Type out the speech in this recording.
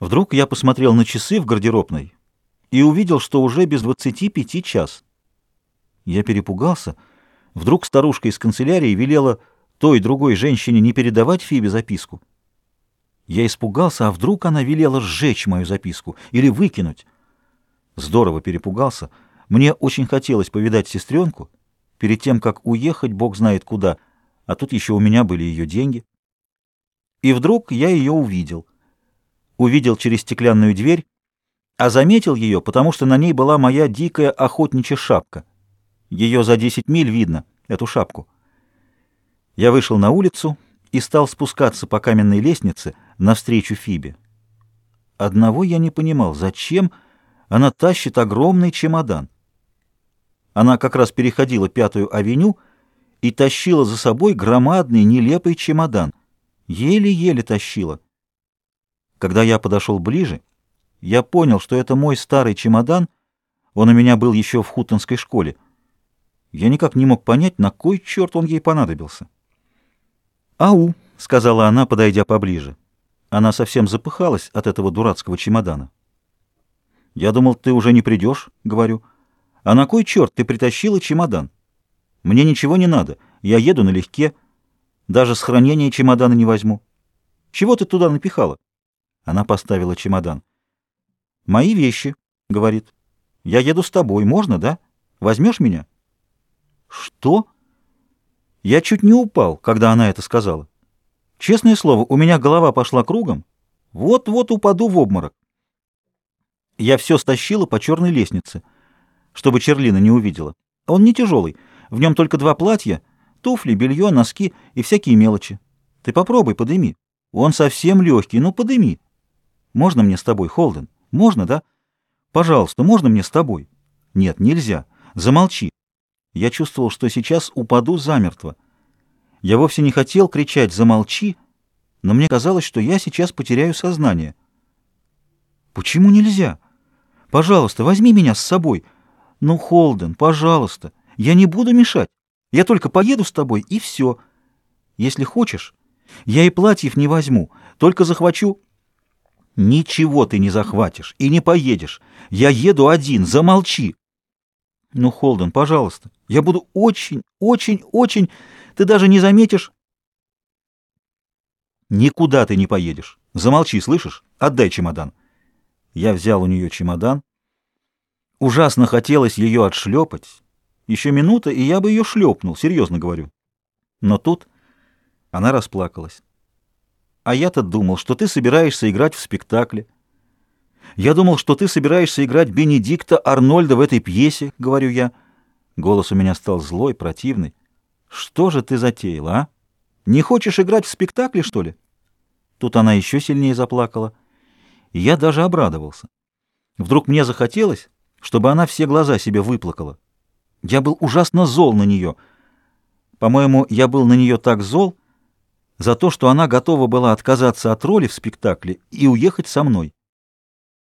Вдруг я посмотрел на часы в гардеробной и увидел, что уже без двадцати пяти час. Я перепугался. Вдруг старушка из канцелярии велела той другой женщине не передавать Фибе записку. Я испугался, а вдруг она велела сжечь мою записку или выкинуть. Здорово перепугался. Мне очень хотелось повидать сестренку перед тем, как уехать, бог знает куда, а тут еще у меня были ее деньги. И вдруг я ее увидел увидел через стеклянную дверь, а заметил ее, потому что на ней была моя дикая охотничья шапка. Ее за 10 миль видно, эту шапку. Я вышел на улицу и стал спускаться по каменной лестнице навстречу Фибе. Одного я не понимал, зачем она тащит огромный чемодан. Она как раз переходила Пятую авеню и тащила за собой громадный нелепый чемодан. Еле-еле тащила. Когда я подошел ближе, я понял, что это мой старый чемодан, он у меня был еще в Хутонской школе. Я никак не мог понять, на кой черт он ей понадобился. «Ау!» — сказала она, подойдя поближе. Она совсем запыхалась от этого дурацкого чемодана. «Я думал, ты уже не придешь», — говорю. «А на кой черт ты притащила чемодан? Мне ничего не надо, я еду налегке, даже с хранения чемодана не возьму. Чего ты туда напихала?» Она поставила чемодан. «Мои вещи», — говорит. «Я еду с тобой. Можно, да? Возьмешь меня?» «Что?» Я чуть не упал, когда она это сказала. Честное слово, у меня голова пошла кругом. Вот-вот упаду в обморок. Я все стащила по черной лестнице, чтобы Черлина не увидела. Он не тяжелый, в нем только два платья, туфли, белье, носки и всякие мелочи. Ты попробуй, подыми. Он совсем легкий, ну подыми. Можно мне с тобой, Холден? Можно, да? Пожалуйста, можно мне с тобой? Нет, нельзя. Замолчи. Я чувствовал, что сейчас упаду замертво. Я вовсе не хотел кричать «замолчи», но мне казалось, что я сейчас потеряю сознание. Почему нельзя? Пожалуйста, возьми меня с собой. Ну, Холден, пожалуйста. Я не буду мешать. Я только поеду с тобой, и все. Если хочешь, я и платьев не возьму, только захвачу... Ничего ты не захватишь и не поедешь. Я еду один, замолчи. Ну, Холден, пожалуйста, я буду очень, очень, очень... Ты даже не заметишь... Никуда ты не поедешь. Замолчи, слышишь? Отдай чемодан. Я взял у нее чемодан. Ужасно хотелось ее отшлепать. Еще минута, и я бы ее шлепнул, серьезно говорю. Но тут она расплакалась. А я-то думал, что ты собираешься играть в спектакле. Я думал, что ты собираешься играть Бенедикта Арнольда в этой пьесе, говорю я. Голос у меня стал злой, противный. Что же ты затеяла, а? Не хочешь играть в спектакле, что ли? Тут она еще сильнее заплакала. Я даже обрадовался. Вдруг мне захотелось, чтобы она все глаза себе выплакала. Я был ужасно зол на нее. По-моему, я был на нее так зол, за то, что она готова была отказаться от роли в спектакле и уехать со мной.